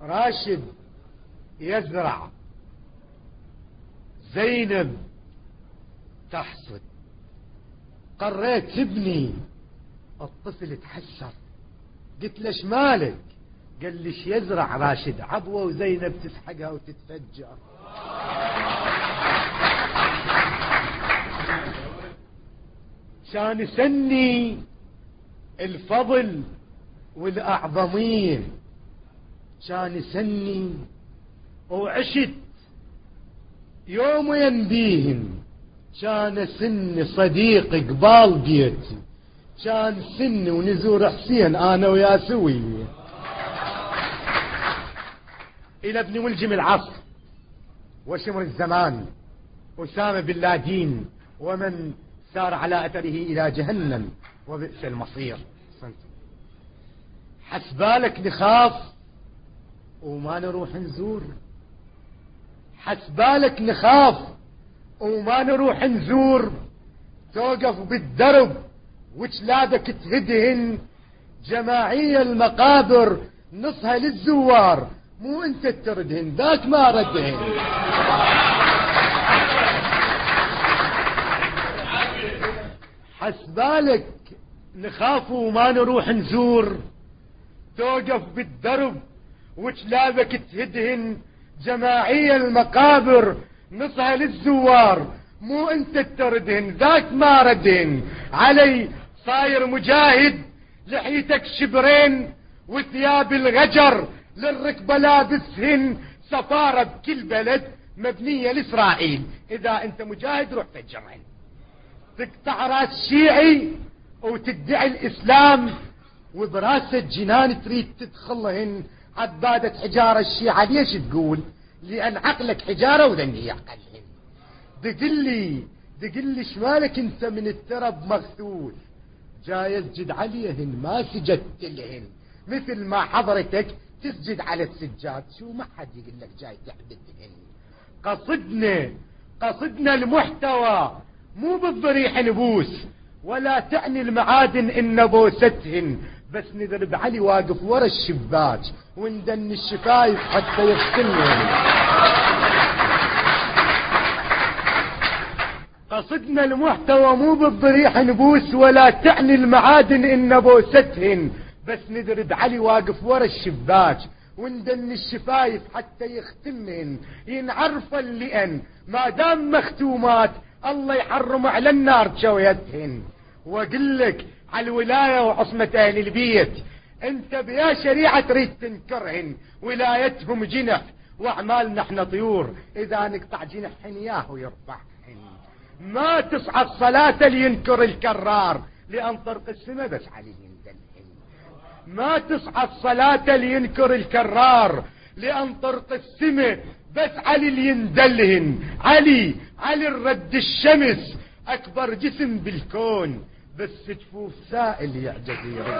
راشد يزرع. زينب تحصد. قريت تبني الطفل تحسر قلت ليش مالك؟ قال ليش يزرع راشد؟ عضوة وزينب تسحقها وتتفجر. كان سني الفضل والأعظمين. كان سني وعشت يومين بيهم كان سن صديق قبال بيتي كان سن ونزور حسين أنا ويا سوي. إلى ابن ملجم العصر وشمر الزمان. أسامة بن لادين ومن سار على أثره إلى جهنم. وبئس المصير. حسبالك نخاف. وما نروح نزور. حسبالك نخاف وما نروح نزور. توقف بالدرب وجلادك تهدهن. جماعية المقابر نصها للزوار مو انت تردهن ذاك ما ردهن. حسبالك نخاف وما نروح نزور. توقف بالدرب وجلابك تهدهن جماعية المقابر نصها للزوار. مو انت تردهن ذاك ما ردهن. علي صاير مجاهد لحيتك شبرين وثياب الغجر للركبة لابسهن سفارة بكل بلد مبنية لإسرائيل. إذا أنت مجاهد روح فجرهن تقطع راس شيعي وتدعي الإسلام. وبراسة جنان تريد تدخلهن. عبادة حجارة الشيعة. ليش تقول؟ لأن عقلك حجارة وذني يعقلهن دقلي دقلي شمالك أنت من الترب مغثول. جاي اسجد عليهن ما سجدت لهن مثل ما حضرتك تسجد على السجاد شو ما حد يقول لك جاي تعبدهن قصدنا قصدنا المحتوى مو بالضريح نبوس ولا تعني المعادن إن بوستهن بس نذرب علي واقف ورا الشباك وندن الشفايف حتى يغسلن قصدنا المحتوى مو بالضريح نبوس ولا تعني المعادن إن بوستهن بس ندرد علي واقف ورا الشباك وندن الشفايف حتى يختمهن ينعرف اللئن ما دام مختومات الله يحرم على النار جويتهن واقول لك على الولاية وعصمة أهل البيت. أنت بيا شريعة تريد تنكرهن. ولايتهم جنح. واعمالنا إحنا طيور. إذا نقطع جنحهن ياهو يرفعهن ما تصعد صلاة لينكر الكرار. لأن طرق السماء بس عليه يندلهن ما تصعد صلاة لينكر الكرار. لأن طرق السماء بس علي اللي يندلهن علي علي الرد الشمس. أكبر جسم بالكون. بس جفوف سائل يا جزيرة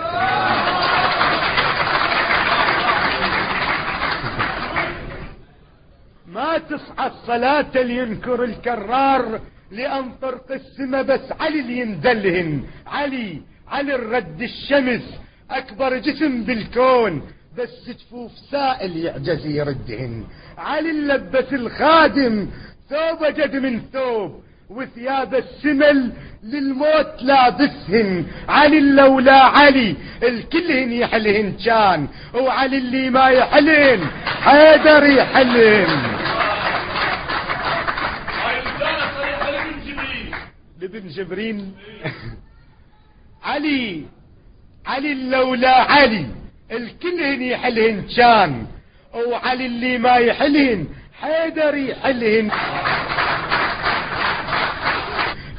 ما تصحى الصلاة لينكر الكرار لأن طرق السما بس علي اللي يندلهن علي علي الرد الشمس. أكبر جسم بالكون. بس جفوف سائل يعجز يردهن علي اللبس الخادم ثوب جد من ثوب وثياب السمل للموت لابسهن علي لولا علي الكلهن يحلهن كان وعلي اللي ما يحلهن حيدر يحلهن. لابن جبرين علي علي لولا علي. الكلهن يحلهن كان وعلي اللي ما يحلهن حيدر يحلهن.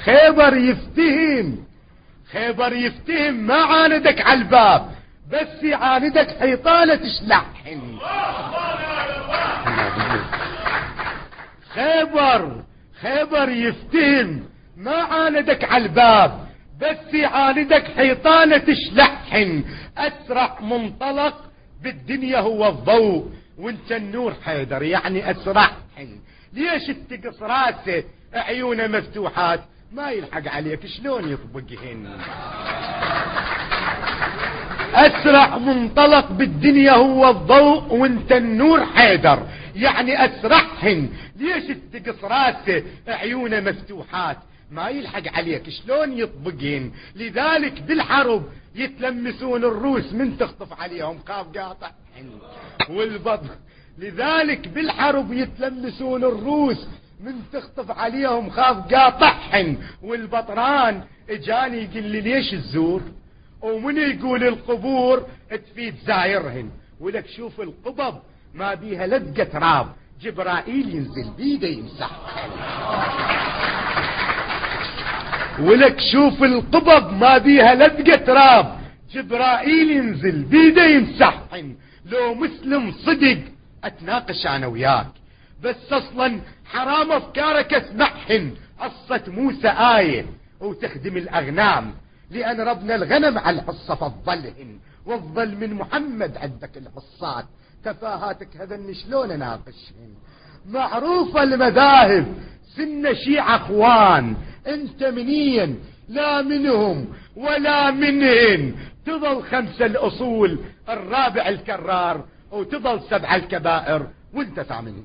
خيبر يفتهم خيبر يفتهم ما عاندك على الباب بس يعاندك حيطانة تشلحن خيبر خيبر يفتهم ما عاندك على الباب بس يعاندك حيطانة تشلحن اسرع منطلق بالدنيا هو الضوء وانت النور حيدر يعني اسرعهن ليش تقص راسه؟ عيونه مفتوحات ما يلحق عليك شلون يطبقهن؟ أسرع منطلق بالدنيا هو الضوء وانت النور حيدر يعني أسرعهن. ليش تقص راسه؟ عيونه مفتوحات ما يلحق عليك شلون يطبقين؟ لذلك بالحرب يتلمسون الروس من تخطف عليهم خاف قاطع. والبط لذلك بالحرب يتلمسون الروس من تخطف عليهم خاف قاطعهن والبطران اجاني يقول لي ليش الزور ومن يقول القبور تفيد زايرهن. ولك شوف القبب ما بيها لدقة تراب جبرائيل ينزل بيده يمسحهن ولك شوف القبب ما بيها لدقة تراب. جبرائيل ينزل بيده يمسحهن لو مسلم صدق أتناقش أنا وياك. بس أصلا حرام أفكارك اسمعهن قصة موسى آية. وتخدم الأغنام. لأن ربنا الغنم على الحصة فضلهن وافضل من محمد عندك الحصات. تفاهاتك هذا شلون أناقشهن؟ معروفة المذاهب. سنة شيعة أخوان. انت منين لا منهم ولا منهن. تظل خمسة الأصول الرابع الكرار وتظل سبع الكبائر. وانت ثامنين